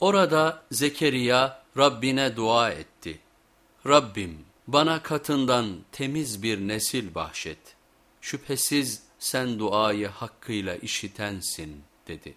Orada Zekeriya Rabbine dua etti. Rabbim bana katından temiz bir nesil bahşet. Şüphesiz sen duayı hakkıyla işitensin dedi.